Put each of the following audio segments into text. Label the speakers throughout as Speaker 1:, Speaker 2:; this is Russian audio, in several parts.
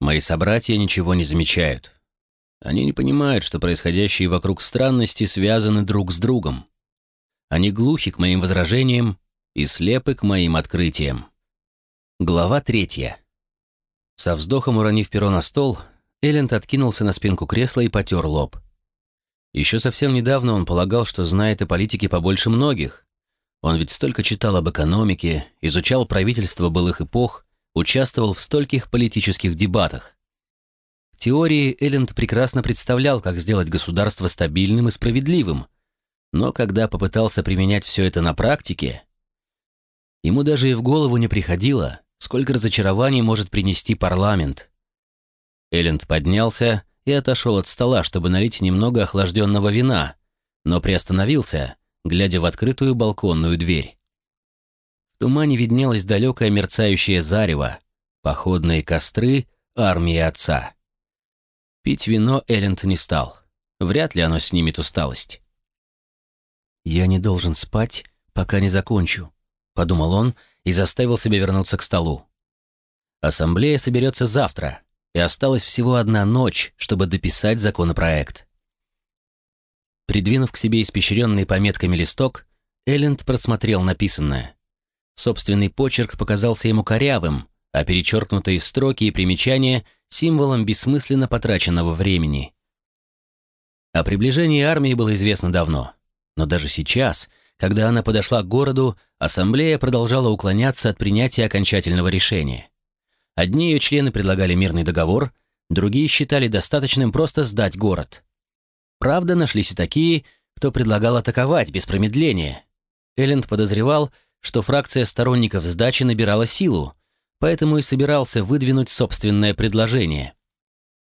Speaker 1: Мои собратья ничего не замечают. Они не понимают, что происходящие вокруг странности связаны друг с другом. Они глухи к моим возражениям и слепы к моим открытиям. Глава третья. Со вздохом уронив перо на стол, Элленд откинулся на спинку кресла и потер лоб. Еще совсем недавно он полагал, что знает о политике побольше многих. Он ведь столько читал об экономике, изучал правительство былых эпох, участвовал в стольких политических дебатах. В теории Элленд прекрасно представлял, как сделать государство стабильным и справедливым, но когда попытался применять все это на практике, ему даже и в голову не приходило, сколько разочарований может принести парламент. Элленд поднялся и отошел от стола, чтобы налить немного охлажденного вина, но приостановился, глядя в открытую балконную дверь. Тумане виднелось далекое мерцающее зарево, походные костры армии отца. Пить вино Элленд не стал. Вряд ли оно снимет усталость. «Я не должен спать, пока не закончу», — подумал он, — и заставил себя вернуться к столу. Ассамблея соберется завтра, и осталась всего одна ночь, чтобы дописать законопроект. Придвинув к себе испещренный пометками листок, Элленд просмотрел написанное. Собственный почерк показался ему корявым, а перечеркнутые строки и примечания — символом бессмысленно потраченного времени. О приближении армии было известно давно, но даже сейчас — когда она подошла к городу, ассамблея продолжала уклоняться от принятия окончательного решения. Одни ее члены предлагали мирный договор, другие считали достаточным просто сдать город. Правда, нашлись и такие, кто предлагал атаковать без промедления. Элленд подозревал, что фракция сторонников сдачи набирала силу, поэтому и собирался выдвинуть собственное предложение.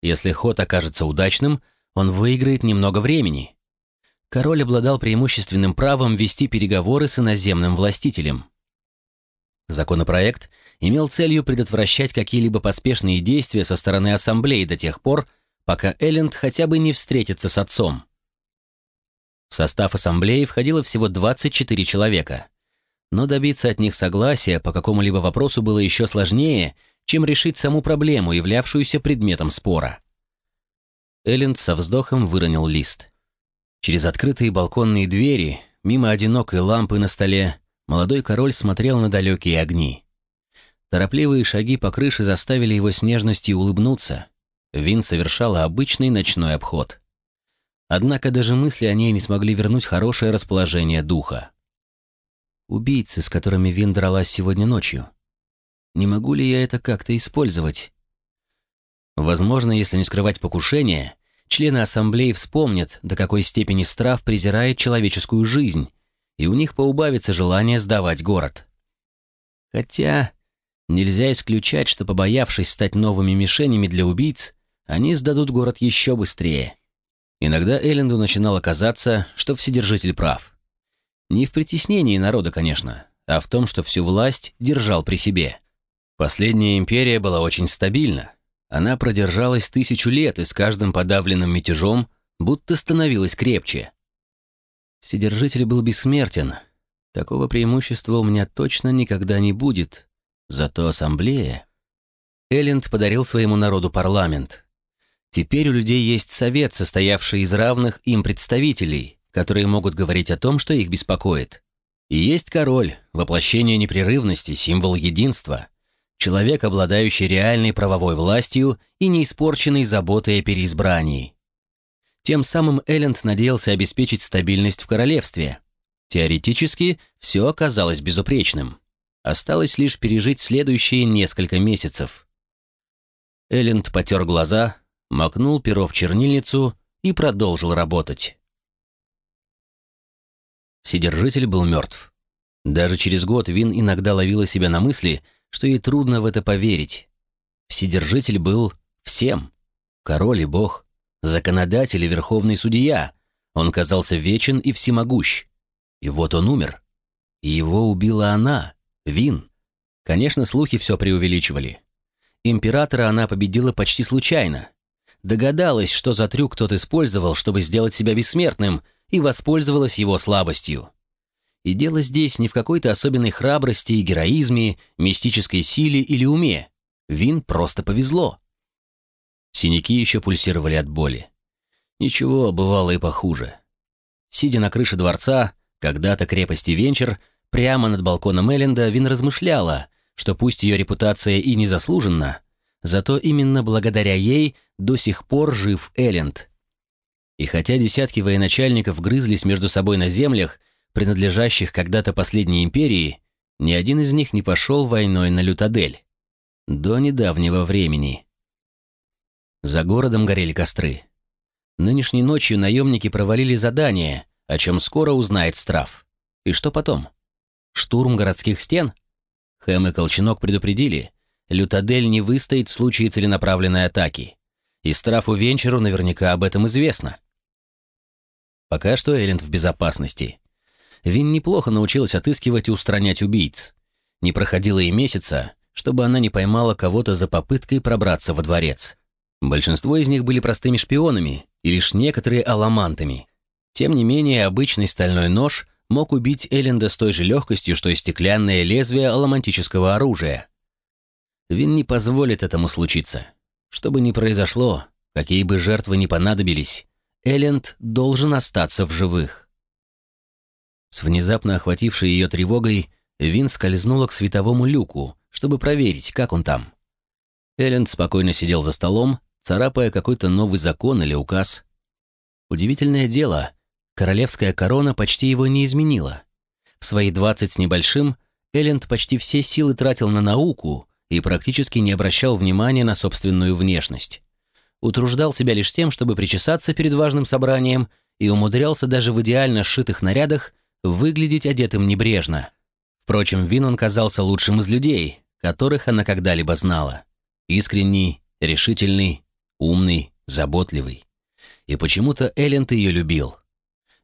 Speaker 1: Если ход окажется удачным, он выиграет немного времени король обладал преимущественным правом вести переговоры с иноземным властителем. Законопроект имел целью предотвращать какие-либо поспешные действия со стороны ассамблеи до тех пор, пока Элленд хотя бы не встретится с отцом. В состав ассамблеи входило всего 24 человека, но добиться от них согласия по какому-либо вопросу было еще сложнее, чем решить саму проблему, являвшуюся предметом спора. Элленд со вздохом выронил лист. Через открытые балконные двери, мимо одинокой лампы на столе, молодой король смотрел на далекие огни. Торопливые шаги по крыше заставили его с нежностью улыбнуться. Вин совершала обычный ночной обход. Однако даже мысли о ней не смогли вернуть хорошее расположение духа. Убийцы, с которыми Вин дралась сегодня ночью. Не могу ли я это как-то использовать? Возможно, если не скрывать покушение, члены ассамблеи вспомнят, до какой степени Страв презирает человеческую жизнь, и у них поубавится желание сдавать город. Хотя нельзя исключать, что, побоявшись стать новыми мишенями для убийц, они сдадут город еще быстрее. Иногда Элленду начинало казаться, что Вседержитель прав. Не в притеснении народа, конечно, а в том, что всю власть держал при себе. Последняя империя была очень стабильна, она продержалась тысячу лет и с каждым подавленным мятежом будто становилась крепче. Вседержитель был бессмертен. Такого преимущества у меня точно никогда не будет. Зато ассамблея... Элленд подарил своему народу парламент. Теперь у людей есть совет, состоявший из равных им представителей, которые могут говорить о том, что их беспокоит. И есть король, воплощение непрерывности, символ единства человек, обладающий реальной правовой властью и не испорченный заботой о переизбрании. Тем самым Элленд надеялся обеспечить стабильность в королевстве. Теоретически все оказалось безупречным. Осталось лишь пережить следующие несколько месяцев. Элленд потер глаза, макнул перо в чернильницу и продолжил работать. Вседержитель был мертв. Даже через год Вин иногда ловила себя на мысли, что ей трудно в это поверить. Вседержитель был всем. Король и бог, законодатель и верховный судья. Он казался вечен и всемогущ. И вот он умер. И его убила она, Вин. Конечно, слухи все преувеличивали. Императора она победила почти случайно. Догадалась, что за трюк тот использовал, чтобы сделать себя бессмертным, и воспользовалась его слабостью. И дело здесь не в какой-то особенной храбрости и героизме, мистической силе или уме. Вин просто повезло. Синяки еще пульсировали от боли. Ничего, бывало и похуже. Сидя на крыше дворца, когда-то крепости Венчер, прямо над балконом Элленда, Вин размышляла, что пусть ее репутация и не заслужена, зато именно благодаря ей до сих пор жив Элленд. И хотя десятки военачальников грызлись между собой на землях, принадлежащих когда-то последней империи, ни один из них не пошел войной на Лютадель. До недавнего времени. За городом горели костры. Нынешней ночью наемники провалили задание, о чем скоро узнает Страф. И что потом? Штурм городских стен? Хэм и Колченок предупредили, Лютадель не выстоит в случае целенаправленной атаки. И Страфу Венчеру наверняка об этом известно. Пока что Элленд в безопасности. Вин неплохо научилась отыскивать и устранять убийц. Не проходило и месяца, чтобы она не поймала кого-то за попыткой пробраться во дворец. Большинство из них были простыми шпионами, и лишь некоторые аламантами. Тем не менее, обычный стальной нож мог убить Элленда с той же легкостью, что и стеклянное лезвие аламантического оружия. Вин не позволит этому случиться. Что бы ни произошло, какие бы жертвы ни понадобились, Элленд должен остаться в живых. С внезапно охватившей ее тревогой, Вин скользнула к световому люку, чтобы проверить, как он там. Элленд спокойно сидел за столом, царапая какой-то новый закон или указ. Удивительное дело, королевская корона почти его не изменила. В свои двадцать с небольшим Элленд почти все силы тратил на науку и практически не обращал внимания на собственную внешность. Утруждал себя лишь тем, чтобы причесаться перед важным собранием и умудрялся даже в идеально сшитых нарядах выглядеть одетым небрежно. Впрочем, Вин он казался лучшим из людей, которых она когда-либо знала. Искренний, решительный, умный, заботливый. И почему-то Элленд ее любил.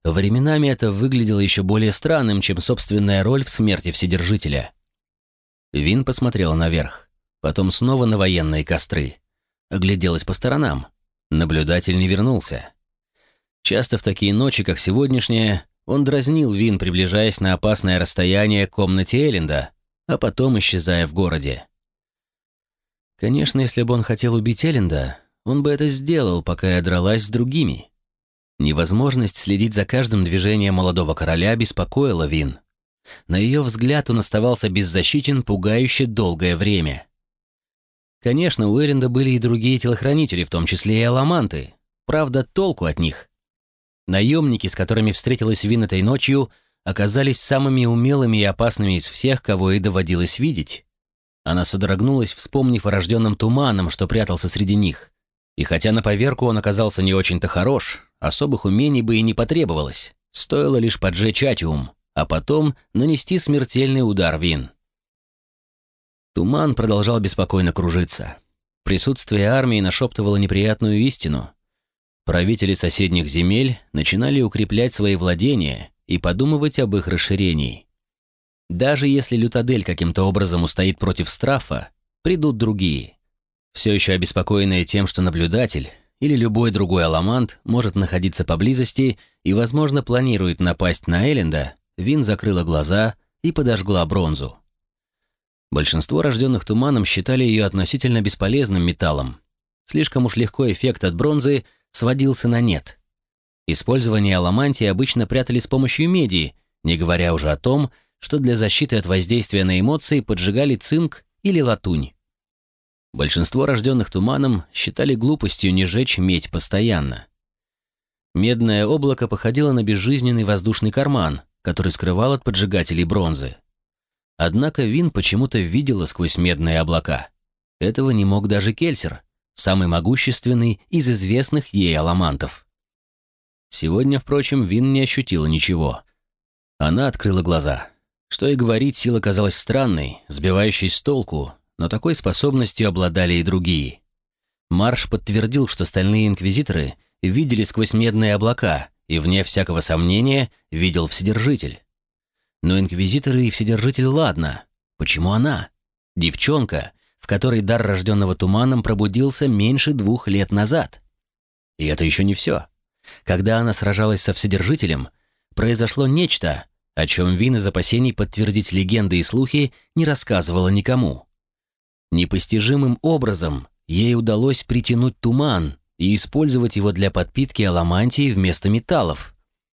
Speaker 1: Временами это выглядело еще более странным, чем собственная роль в смерти Вседержителя. Вин посмотрела наверх, потом снова на военные костры. Огляделась по сторонам. Наблюдатель не вернулся. Часто в такие ночи, как сегодняшняя, он дразнил Вин, приближаясь на опасное расстояние к комнате Элленда, а потом исчезая в городе. Конечно, если бы он хотел убить Элленда, он бы это сделал, пока я дралась с другими. Невозможность следить за каждым движением молодого короля беспокоила Вин. На ее взгляд он оставался беззащитен пугающе долгое время. Конечно, у Эренда были и другие телохранители, в том числе и аламанты. Правда, толку от них. Наемники, с которыми встретилась Вин этой ночью, оказались самыми умелыми и опасными из всех, кого ей доводилось видеть. Она содрогнулась, вспомнив о рожденном туманом, что прятался среди них. И хотя на поверку он оказался не очень-то хорош, особых умений бы и не потребовалось. Стоило лишь поджечь атиум, а потом нанести смертельный удар Вин. Туман продолжал беспокойно кружиться. Присутствие армии нашептывало неприятную истину. Правители соседних земель начинали укреплять свои владения и подумывать об их расширении. Даже если Лютадель каким-то образом устоит против Страфа, придут другие – все еще обеспокоенная тем, что наблюдатель или любой другой аламант может находиться поблизости и, возможно, планирует напасть на Элленда, Вин закрыла глаза и подожгла бронзу. Большинство рожденных туманом считали ее относительно бесполезным металлом. Слишком уж легко эффект от бронзы сводился на нет. Использование аламантии обычно прятали с помощью меди, не говоря уже о том, что для защиты от воздействия на эмоции поджигали цинк или латунь. Большинство рожденных туманом считали глупостью не жечь медь постоянно. Медное облако походило на безжизненный воздушный карман, который скрывал от поджигателей бронзы. Однако Вин почему-то видела сквозь медные облака. Этого не мог даже Кельсер, самый могущественный из известных ей аламантов. Сегодня, впрочем, Вин не ощутила ничего. Она открыла глаза. Что и говорить, сила казалась странной, сбивающей с толку, но такой способностью обладали и другие. Марш подтвердил, что стальные инквизиторы видели сквозь медные облака, и, вне всякого сомнения, видел Вседержитель. Но инквизиторы и Вседержитель ладно. Почему она? Девчонка, в которой дар рожденного туманом пробудился меньше двух лет назад. И это еще не все. Когда она сражалась со Вседержителем, произошло нечто, о чем Вин из опасений подтвердить легенды и слухи не рассказывала никому. Непостижимым образом ей удалось притянуть туман и использовать его для подпитки аламантии вместо металлов.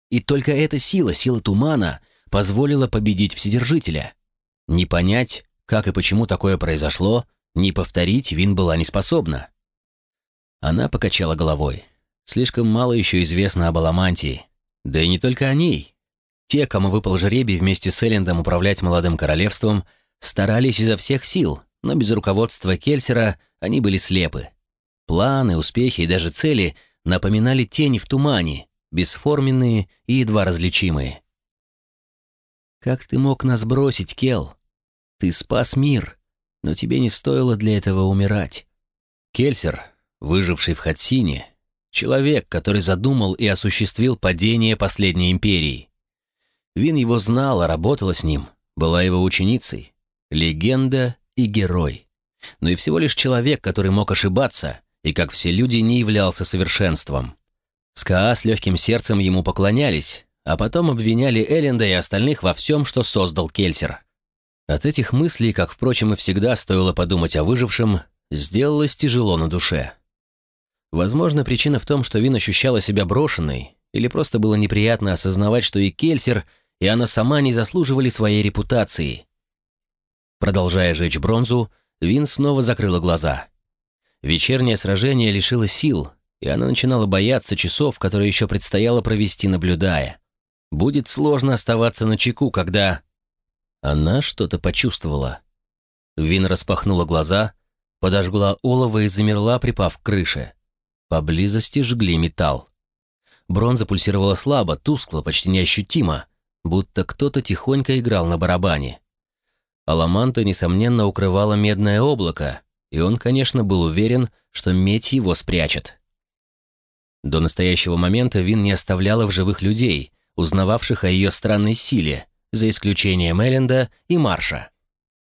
Speaker 1: И только эта сила, сила тумана, позволила победить Вседержителя. Не понять, как и почему такое произошло, не повторить Вин была не способна. Она покачала головой. Слишком мало еще известно об Аламантии. Да и не только о ней. Те, кому выпал жребий вместе с Эллендом управлять молодым королевством, старались изо всех сил, но без руководства Кельсера они были слепы. Планы, успехи и даже цели напоминали тени в тумане, бесформенные и едва различимые. «Как ты мог нас бросить, Кел? Ты спас мир, но тебе не стоило для этого умирать». Кельсер, выживший в Хатсине, человек, который задумал и осуществил падение последней империи. Вин его знала, работала с ним, была его ученицей. Легенда и герой. Но и всего лишь человек, который мог ошибаться и, как все люди, не являлся совершенством. СКА с легким сердцем ему поклонялись, а потом обвиняли Элленда и остальных во всем, что создал Кельсер. От этих мыслей, как, впрочем, и всегда стоило подумать о выжившем, сделалось тяжело на душе. Возможно, причина в том, что Вин ощущала себя брошенной, или просто было неприятно осознавать, что и Кельсер, и она сама не заслуживали своей репутации. Продолжая жечь бронзу, Вин снова закрыла глаза. Вечернее сражение лишило сил, и она начинала бояться часов, которые еще предстояло провести, наблюдая. Будет сложно оставаться на чеку, когда... Она что-то почувствовала. Вин распахнула глаза, подожгла олово и замерла, припав к крыше. Поблизости жгли металл. Бронза пульсировала слабо, тускло, почти неощутимо, будто кто-то тихонько играл на барабане. Аламанта, несомненно, укрывала медное облако, и он, конечно, был уверен, что медь его спрячет. До настоящего момента Вин не оставляла в живых людей, узнававших о ее странной силе, за исключением Элленда и Марша.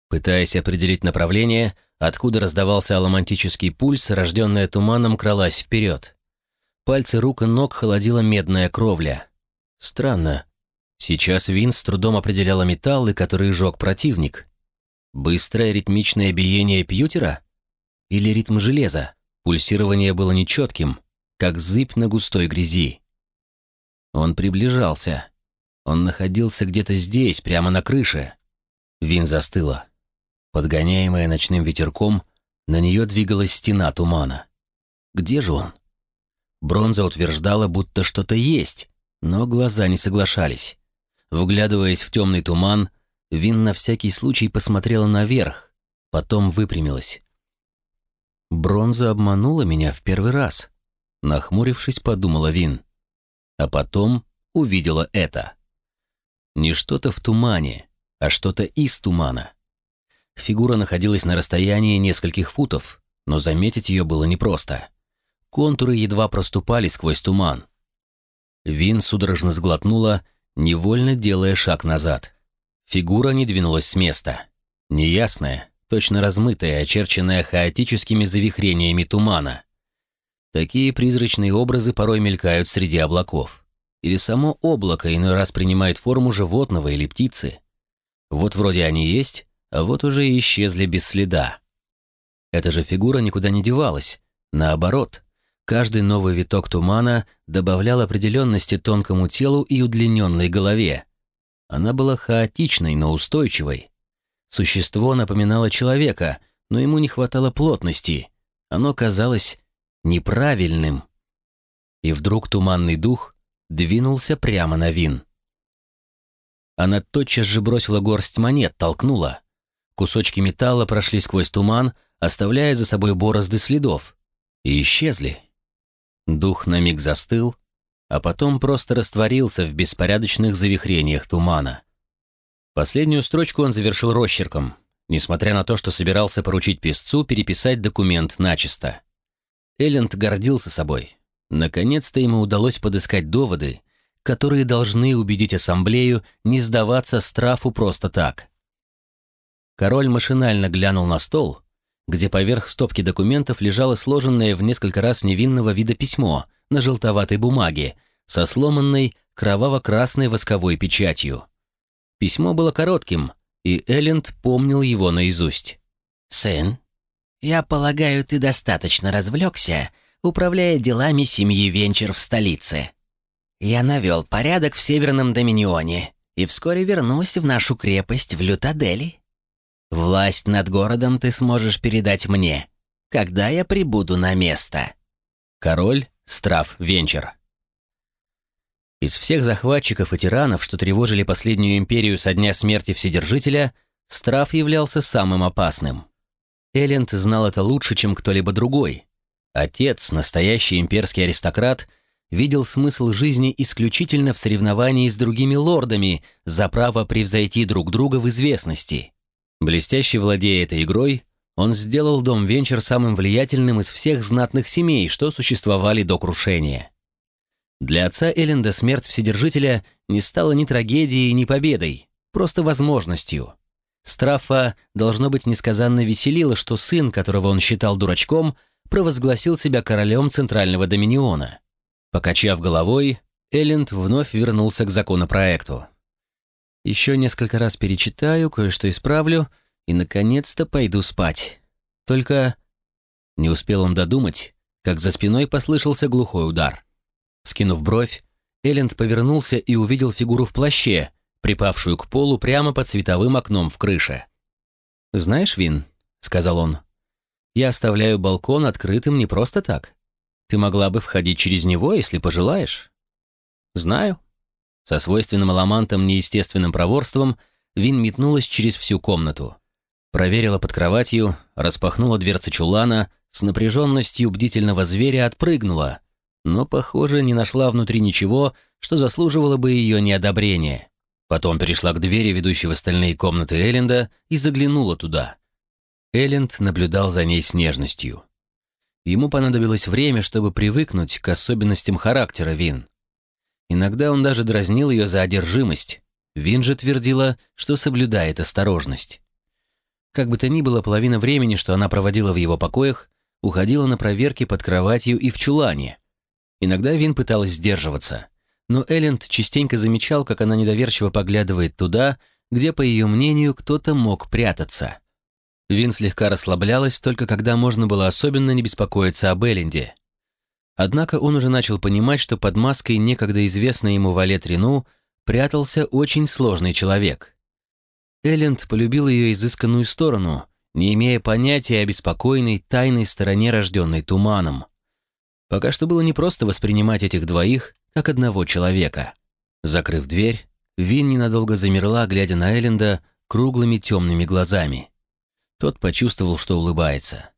Speaker 1: Пытаясь определить направление, откуда раздавался аламантический пульс, рожденная туманом кралась вперед. Пальцы рук и ног холодила медная кровля. Странно. Сейчас Вин с трудом определяла металлы, которые жег противник. Быстрое ритмичное биение пьютера? Или ритм железа? Пульсирование было нечетким, как зыбь на густой грязи. Он приближался. Он находился где-то здесь, прямо на крыше. Вин застыла. Подгоняемая ночным ветерком, на нее двигалась стена тумана. Где же он? Бронза утверждала, будто что-то есть, но глаза не соглашались. Вглядываясь в темный туман, Вин на всякий случай посмотрела наверх, потом выпрямилась. «Бронза обманула меня в первый раз», — нахмурившись, подумала Вин. А потом увидела это. Не что-то в тумане, а что-то из тумана. Фигура находилась на расстоянии нескольких футов, но заметить ее было непросто. Контуры едва проступали сквозь туман. Вин судорожно сглотнула, невольно делая шаг назад. Фигура не двинулась с места. Неясная, точно размытая, очерченная хаотическими завихрениями тумана. Такие призрачные образы порой мелькают среди облаков. Или само облако иной раз принимает форму животного или птицы. Вот вроде они есть, а вот уже и исчезли без следа. Эта же фигура никуда не девалась. Наоборот, каждый новый виток тумана добавлял определенности тонкому телу и удлиненной голове, она была хаотичной, но устойчивой. Существо напоминало человека, но ему не хватало плотности. Оно казалось неправильным. И вдруг туманный дух двинулся прямо на Вин. Она тотчас же бросила горсть монет, толкнула. Кусочки металла прошли сквозь туман, оставляя за собой борозды следов. И исчезли. Дух на миг застыл, а потом просто растворился в беспорядочных завихрениях тумана. Последнюю строчку он завершил росчерком, несмотря на то, что собирался поручить писцу переписать документ начисто. Элленд гордился собой. Наконец-то ему удалось подыскать доводы, которые должны убедить ассамблею не сдаваться страфу просто так. Король машинально глянул на стол, где поверх стопки документов лежало сложенное в несколько раз невинного вида письмо — на желтоватой бумаге со сломанной кроваво-красной восковой печатью. Письмо было коротким, и Элленд помнил его наизусть.
Speaker 2: «Сын, я полагаю, ты достаточно развлекся, управляя делами семьи Венчер в столице. Я навел порядок в Северном Доминионе и вскоре вернусь в нашу крепость в Лютадели. Власть над городом ты сможешь передать мне, когда я прибуду на место.
Speaker 1: Король Страф Венчер. Из всех захватчиков и тиранов, что тревожили последнюю империю со дня смерти Вседержителя, Страф являлся самым опасным. Элленд знал это лучше, чем кто-либо другой. Отец, настоящий имперский аристократ, видел смысл жизни исключительно в соревновании с другими лордами за право превзойти друг друга в известности. Блестяще владея этой игрой, он сделал дом Венчер самым влиятельным из всех знатных семей, что существовали до крушения. Для отца Элленда смерть Вседержителя не стала ни трагедией, ни победой, просто возможностью. Страфа, должно быть, несказанно веселило, что сын, которого он считал дурачком, провозгласил себя королем Центрального Доминиона. Покачав головой, Элленд вновь вернулся к законопроекту. «Еще несколько раз перечитаю, кое-что исправлю — и, наконец-то, пойду спать. Только...» Не успел он додумать, как за спиной послышался глухой удар. Скинув бровь, Элленд повернулся и увидел фигуру в плаще, припавшую к полу прямо под световым окном в крыше. «Знаешь, Вин», — сказал он, — «я оставляю балкон открытым не просто так. Ты могла бы входить через него, если пожелаешь». «Знаю». Со свойственным аламантом неестественным проворством Вин метнулась через всю комнату проверила под кроватью, распахнула дверцы чулана, с напряженностью бдительного зверя отпрыгнула, но, похоже, не нашла внутри ничего, что заслуживало бы ее неодобрения. Потом перешла к двери, ведущей в остальные комнаты Элленда, и заглянула туда. Элленд наблюдал за ней с нежностью. Ему понадобилось время, чтобы привыкнуть к особенностям характера Вин. Иногда он даже дразнил ее за одержимость. Вин же твердила, что соблюдает осторожность. Как бы то ни было, половина времени, что она проводила в его покоях, уходила на проверки под кроватью и в чулане. Иногда Вин пыталась сдерживаться, но Элленд частенько замечал, как она недоверчиво поглядывает туда, где, по ее мнению, кто-то мог прятаться. Вин слегка расслаблялась только когда можно было особенно не беспокоиться об Элленде. Однако он уже начал понимать, что под маской некогда известной ему Валет Рину прятался очень сложный человек — Элленд полюбил ее изысканную сторону, не имея понятия о беспокойной, тайной стороне, рожденной туманом. Пока что было непросто воспринимать этих двоих как одного человека. Закрыв дверь, Вин ненадолго замерла, глядя на Элленда круглыми темными глазами. Тот почувствовал, что улыбается.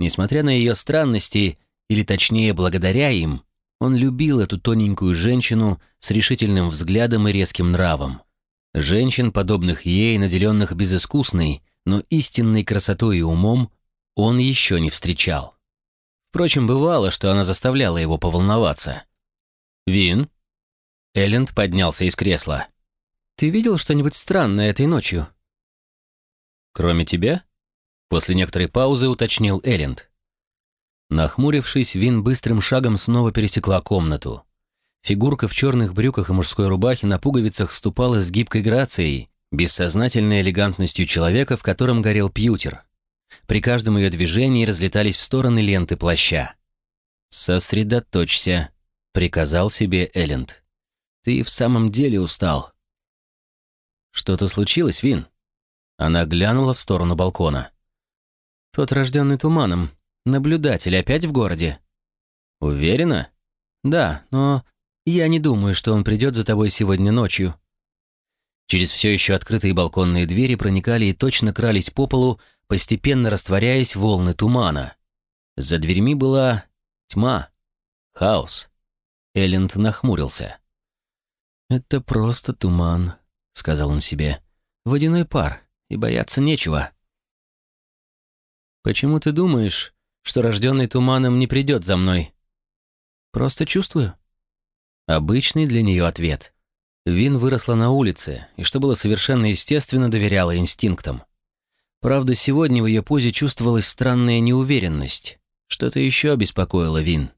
Speaker 1: Несмотря на ее странности, или точнее благодаря им, он любил эту тоненькую женщину с решительным взглядом и резким нравом. Женщин, подобных ей, наделенных безыскусной, но истинной красотой и умом, он еще не встречал. Впрочем, бывало, что она заставляла его поволноваться. «Вин?» Элленд поднялся из кресла. «Ты видел что-нибудь странное этой ночью?» «Кроме тебя?» После некоторой паузы уточнил Элленд. Нахмурившись, Вин быстрым шагом снова пересекла комнату. Фигурка в черных брюках и мужской рубахе на пуговицах ступала с гибкой грацией, бессознательной элегантностью человека, в котором горел пьютер. При каждом ее движении разлетались в стороны ленты плаща. «Сосредоточься», — приказал себе Элленд. «Ты в самом деле устал». «Что-то случилось, Вин?» Она глянула в сторону балкона. «Тот рожденный туманом. Наблюдатель опять в городе?» «Уверена?» «Да, но я не думаю, что он придет за тобой сегодня ночью». Через все еще открытые балконные двери проникали и точно крались по полу, постепенно растворяясь волны тумана. За дверьми была тьма, хаос. Элленд нахмурился. «Это просто туман», — сказал он себе. «Водяной пар, и бояться нечего». «Почему ты думаешь, что рожденный туманом не придет за мной?» «Просто чувствую». Обычный для нее ответ. Вин выросла на улице, и, что было совершенно естественно, доверяла инстинктам. Правда, сегодня в ее позе чувствовалась странная неуверенность. Что-то еще обеспокоило Вин.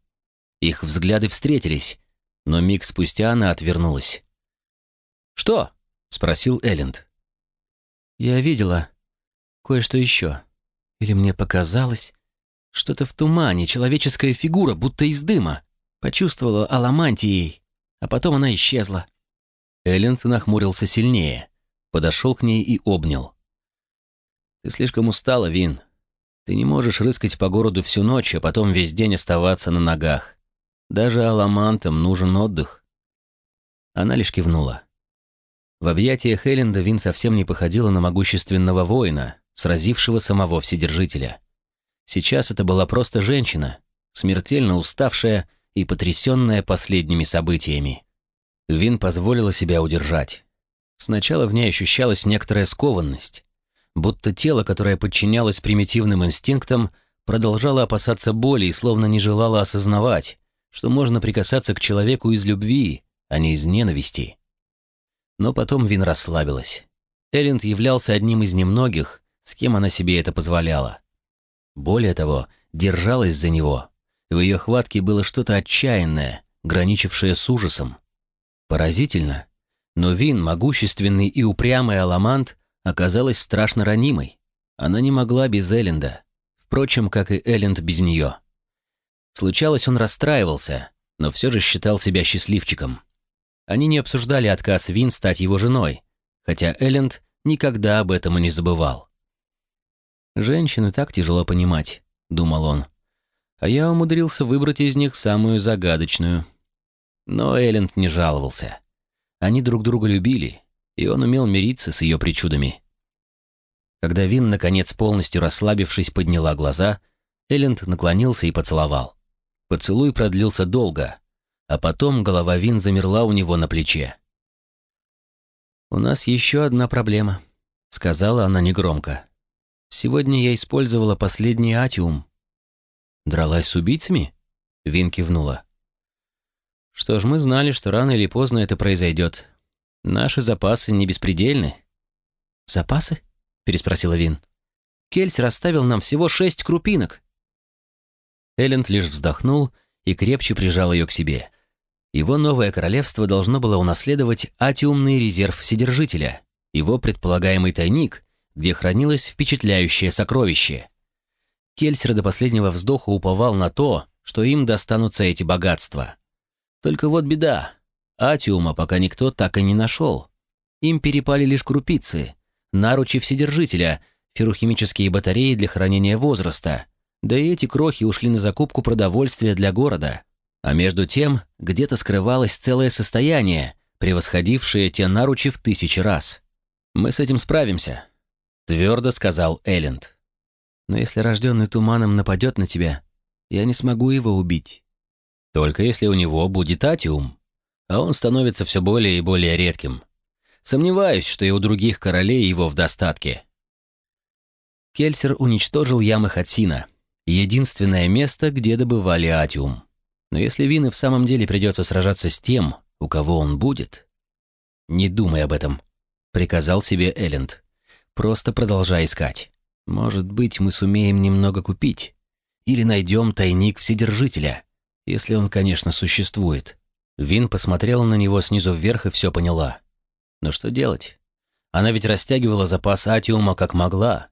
Speaker 1: Их взгляды встретились, но миг спустя она отвернулась. «Что?» — спросил Элленд. «Я видела кое-что еще. Или мне показалось, что-то в тумане, человеческая фигура, будто из дыма. Почувствовала аламантией, а потом она исчезла. Элленд нахмурился сильнее, подошел к ней и обнял. «Ты слишком устала, Вин. Ты не можешь рыскать по городу всю ночь, а потом весь день оставаться на ногах. Даже аламантам нужен отдых». Она лишь кивнула. В объятиях Элленда Вин совсем не походила на могущественного воина, сразившего самого Вседержителя. Сейчас это была просто женщина, смертельно уставшая и потрясенная последними событиями. Вин позволила себя удержать. Сначала в ней ощущалась некоторая скованность, будто тело, которое подчинялось примитивным инстинктам, продолжало опасаться боли и словно не желало осознавать, что можно прикасаться к человеку из любви, а не из ненависти. Но потом Вин расслабилась. Элленд являлся одним из немногих, с кем она себе это позволяла. Более того, держалась за него. В ее хватке было что-то отчаянное, граничившее с ужасом. Поразительно, но Вин, могущественный и упрямый аламант, оказалась страшно ранимой. Она не могла без Элленда, впрочем, как и Элленд без нее. Случалось, он расстраивался, но все же считал себя счастливчиком. Они не обсуждали отказ Вин стать его женой, хотя Элленд никогда об этом и не забывал. «Женщины так тяжело понимать», — думал он. «А я умудрился выбрать из них самую загадочную». Но Элленд не жаловался. Они друг друга любили, и он умел мириться с ее причудами. Когда Вин, наконец, полностью расслабившись, подняла глаза, Элленд наклонился и поцеловал. Поцелуй продлился долго, а потом голова Вин замерла у него на плече. «У нас еще одна проблема», — сказала она негромко. Сегодня я использовала последний атиум». «Дралась с убийцами?» Вин кивнула. «Что ж, мы знали, что рано или поздно это произойдет. Наши запасы не беспредельны». «Запасы?» — переспросила Вин. «Кельс расставил нам всего шесть крупинок». Элленд лишь вздохнул и крепче прижал ее к себе. Его новое королевство должно было унаследовать атиумный резерв Вседержителя, его предполагаемый тайник, где хранилось впечатляющее сокровище. Кельсер до последнего вздоха уповал на то, что им достанутся эти богатства. Только вот беда. Атиума пока никто так и не нашел. Им перепали лишь крупицы, наручи вседержителя, феррухимические батареи для хранения возраста. Да и эти крохи ушли на закупку продовольствия для города. А между тем, где-то скрывалось целое состояние, превосходившее те наручи в тысячи раз. Мы с этим справимся. Твердо сказал Элленд. Но если рожденный туманом нападет на тебя, я не смогу его убить. Только если у него будет атиум, а он становится все более и более редким. Сомневаюсь, что и у других королей его в достатке. Кельсер уничтожил ямы Хатсина, единственное место, где добывали атиум. Но если Вин в самом деле придется сражаться с тем, у кого он будет... «Не думай об этом», — приказал себе Элленд. Просто продолжай искать. Может быть, мы сумеем немного купить. Или найдем тайник Вседержителя, если он, конечно, существует. Вин посмотрела на него снизу вверх и все поняла. Но что делать? Она ведь растягивала запас атиума как могла.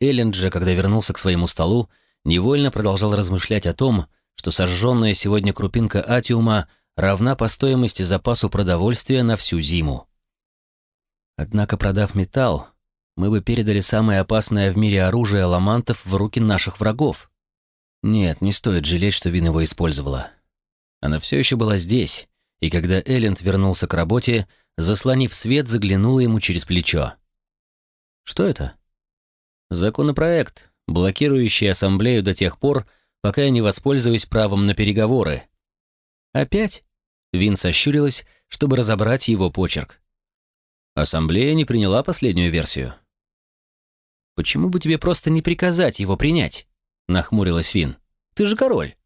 Speaker 1: Элленд же, когда вернулся к своему столу, невольно продолжал размышлять о том, что сожженная сегодня крупинка атиума равна по стоимости запасу продовольствия на всю зиму. Однако, продав металл, мы бы передали самое опасное в мире оружие ламантов в руки наших врагов. Нет, не стоит жалеть, что Вин его использовала. Она все еще была здесь, и когда Элленд вернулся к работе, заслонив свет, заглянула ему через плечо. «Что это?» «Законопроект, блокирующий ассамблею до тех пор, пока я не воспользуюсь правом на переговоры». «Опять?» Вин сощурилась, чтобы разобрать его почерк. Ассамблея не приняла последнюю версию. «Почему бы тебе просто не приказать его принять?» — нахмурилась Вин. «Ты же король».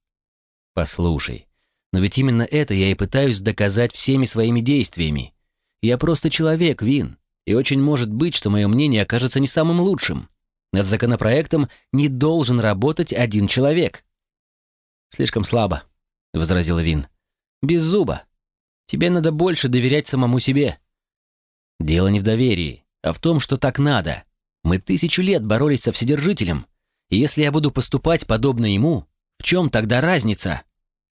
Speaker 1: «Послушай, но ведь именно это я и пытаюсь доказать всеми своими действиями. Я просто человек, Вин, и очень может быть, что мое мнение окажется не самым лучшим. Над законопроектом не должен работать один человек». «Слишком слабо», — возразила Вин. «Без зуба. Тебе надо больше доверять самому себе». «Дело не в доверии, а в том, что так надо. Мы тысячу лет боролись со Вседержителем, И если я буду поступать подобно ему, в чем тогда разница?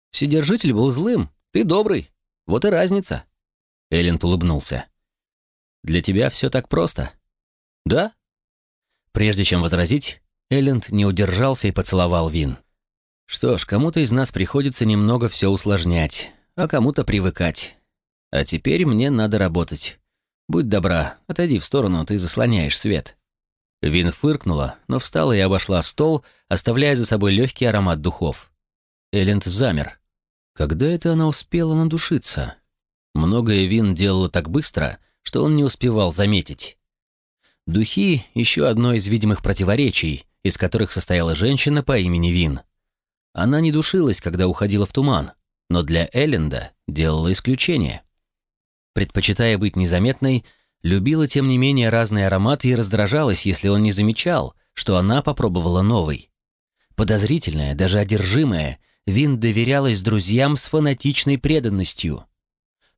Speaker 1: Вседержитель был злым, ты добрый. Вот и разница. Элленд улыбнулся. Для тебя все так просто. Да? Прежде чем возразить, Элленд не удержался и поцеловал Вин. Что ж, кому-то из нас приходится немного все усложнять, а кому-то привыкать. А теперь мне надо работать. Будь добра, отойди в сторону, ты заслоняешь свет. Вин фыркнула, но встала и обошла стол, оставляя за собой легкий аромат духов. Элленд замер. Когда это она успела надушиться? Многое Вин делала так быстро, что он не успевал заметить. Духи — еще одно из видимых противоречий, из которых состояла женщина по имени Вин. Она не душилась, когда уходила в туман, но для Элленда делала исключение. Предпочитая быть незаметной, любила тем не менее разные ароматы и раздражалась, если он не замечал, что она попробовала новый. Подозрительная, даже одержимая, Вин доверялась друзьям с фанатичной преданностью.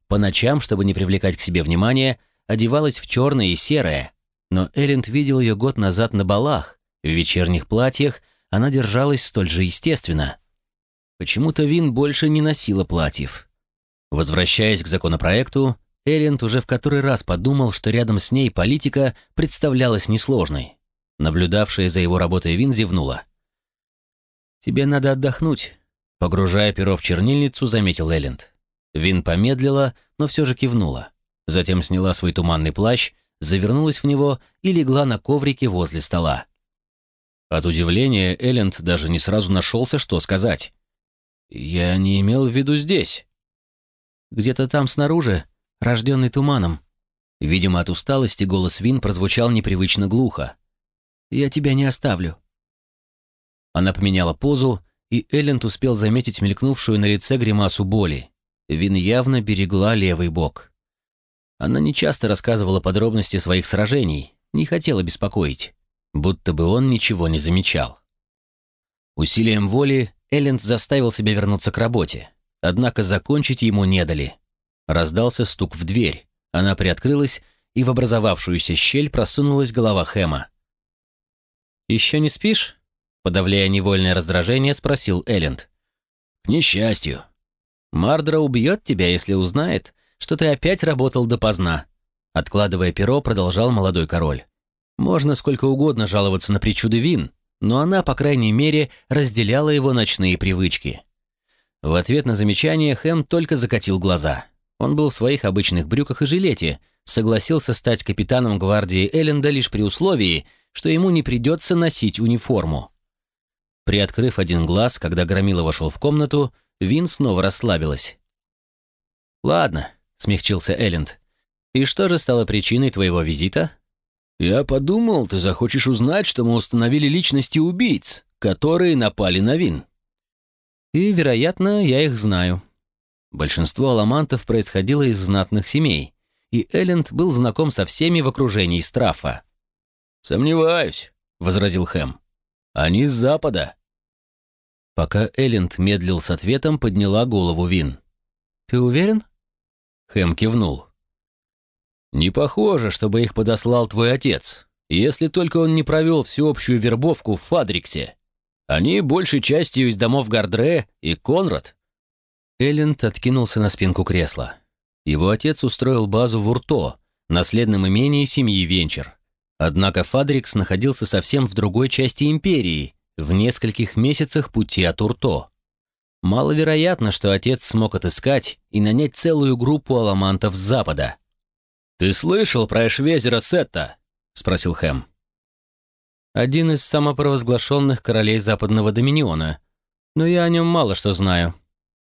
Speaker 1: По ночам, чтобы не привлекать к себе внимания, одевалась в черное и серое, но Элленд видел ее год назад на балах, в вечерних платьях она держалась столь же естественно. Почему-то Вин больше не носила платьев. Возвращаясь к законопроекту, Элленд уже в который раз подумал, что рядом с ней политика представлялась несложной. Наблюдавшая за его работой Вин зевнула. «Тебе надо отдохнуть», — погружая перо в чернильницу, заметил Элленд. Вин помедлила, но все же кивнула. Затем сняла свой туманный плащ, завернулась в него и легла на коврике возле стола. От удивления Элленд даже не сразу нашелся, что сказать. «Я не имел в виду здесь». «Где-то там снаружи, рожденный туманом». Видимо, от усталости голос Вин прозвучал непривычно глухо. «Я тебя не оставлю». Она поменяла позу, и Элленд успел заметить мелькнувшую на лице гримасу боли. Вин явно берегла левый бок. Она нечасто рассказывала подробности своих сражений, не хотела беспокоить, будто бы он ничего не замечал. Усилием воли Элленд заставил себя вернуться к работе, однако закончить ему не дали. Раздался стук в дверь, она приоткрылась, и в образовавшуюся щель просунулась голова Хэма. «Еще не спишь?» Подавляя невольное раздражение, спросил Элленд. «К несчастью», Мардра убьет тебя, если узнает, что ты опять работал допоздна. Откладывая перо, продолжал молодой король. Можно сколько угодно жаловаться на причуды Вин, но она, по крайней мере, разделяла его ночные привычки. В ответ на замечание Хэм только закатил глаза. Он был в своих обычных брюках и жилете, согласился стать капитаном гвардии Элленда лишь при условии, что ему не придется носить униформу. Приоткрыв один глаз, когда Громила вошел в комнату, Вин снова расслабилась. «Ладно», — смягчился Элленд. «И что же стало причиной твоего визита?» «Я подумал, ты захочешь узнать, что мы установили личности убийц, которые напали на Вин». «И, вероятно, я их знаю». Большинство аламантов происходило из знатных семей, и Элленд был знаком со всеми в окружении Страфа. «Сомневаюсь», — возразил Хэм. «Они с запада». Пока Элленд медлил с ответом, подняла голову Вин. «Ты уверен?» Хэм кивнул. «Не похоже, чтобы их подослал твой отец, если только он не провел всеобщую вербовку в Фадриксе. Они большей частью из домов Гардре и Конрад». Элленд откинулся на спинку кресла. Его отец устроил базу в Урто, наследном имении семьи Венчер. Однако Фадрикс находился совсем в другой части империи, в нескольких месяцах пути от Урто. Маловероятно, что отец смог отыскать и нанять целую группу аламантов с запада. «Ты слышал про Эшвезера Сетта?» — спросил Хэм. «Один из самопровозглашенных королей западного Доминиона. Но я о нем мало что знаю».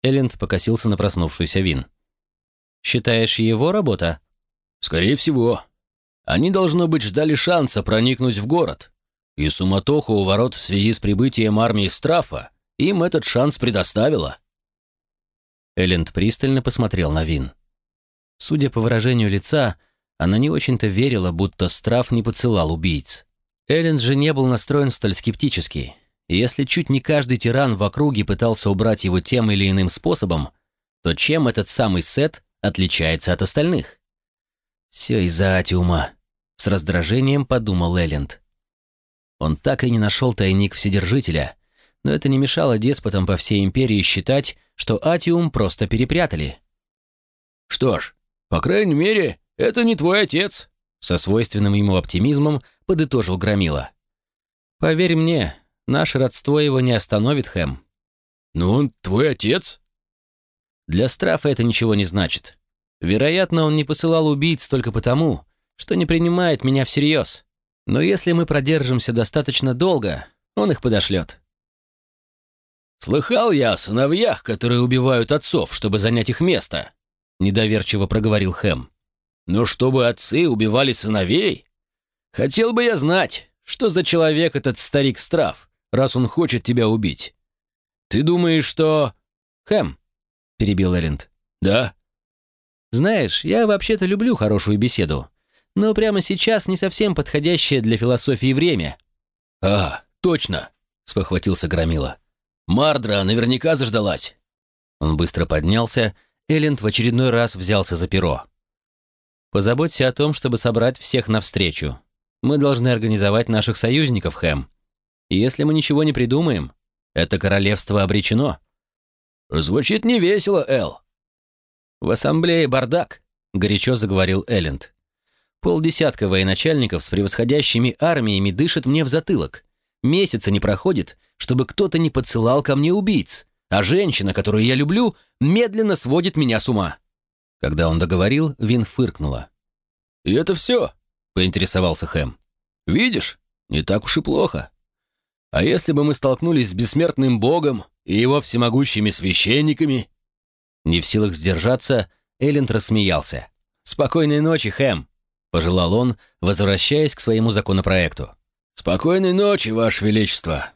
Speaker 1: Элленд покосился на проснувшуюся Вин. «Считаешь, его работа?» «Скорее всего. Они, должно быть, ждали шанса проникнуть в город и суматоху у ворот в связи с прибытием армии Страфа им этот шанс предоставила. Элленд пристально посмотрел на Вин. Судя по выражению лица, она не очень-то верила, будто Страф не поцелал убийц. Элленд же не был настроен столь скептически, и если чуть не каждый тиран в округе пытался убрать его тем или иным способом, то чем этот самый Сет отличается от остальных? «Все из-за Атиума», — с раздражением подумал Элленд. Он так и не нашел тайник Вседержителя, но это не мешало деспотам по всей империи считать, что Атиум просто перепрятали.
Speaker 3: «Что ж, по крайней мере, это не твой отец»,
Speaker 1: со свойственным ему оптимизмом подытожил Громила. «Поверь мне, наше родство его не остановит, Хэм».
Speaker 3: «Но он твой отец?»
Speaker 1: «Для Страфа это ничего не значит. Вероятно, он не посылал убийц только потому, что не принимает меня всерьез. Но если мы продержимся достаточно долго, он их подошлет.
Speaker 3: «Слыхал я о сыновьях, которые убивают отцов, чтобы занять их место», — недоверчиво проговорил Хэм. «Но чтобы отцы убивали сыновей? Хотел бы я знать, что за человек этот старик Страф, раз он хочет тебя убить. Ты думаешь, что...»
Speaker 1: «Хэм», — перебил Элленд.
Speaker 3: «Да?»
Speaker 1: «Знаешь, я вообще-то люблю хорошую беседу но прямо сейчас не совсем подходящее для философии время».
Speaker 3: «А, точно!» — спохватился Громила. «Мардра наверняка заждалась».
Speaker 1: Он быстро поднялся, Элленд в очередной раз взялся за перо. «Позаботься о том, чтобы собрать всех навстречу. Мы должны организовать наших союзников, Хэм. И если мы ничего не придумаем, это королевство обречено».
Speaker 3: «Звучит невесело, Эл».
Speaker 1: «В ассамблее бардак», — горячо заговорил Элленд. Полдесятка военачальников с превосходящими армиями дышит мне в затылок. Месяца не проходит, чтобы кто-то не подсылал ко мне убийц, а женщина, которую я люблю, медленно сводит меня с ума». Когда он договорил, Вин фыркнула.
Speaker 3: «И это все?»
Speaker 1: — поинтересовался Хэм.
Speaker 3: «Видишь, не так уж и плохо. А если бы мы столкнулись с бессмертным богом и его всемогущими священниками?»
Speaker 1: Не в силах сдержаться, Элленд рассмеялся. «Спокойной ночи, Хэм!» — пожелал он, возвращаясь к своему законопроекту.
Speaker 3: «Спокойной ночи, Ваше Величество!»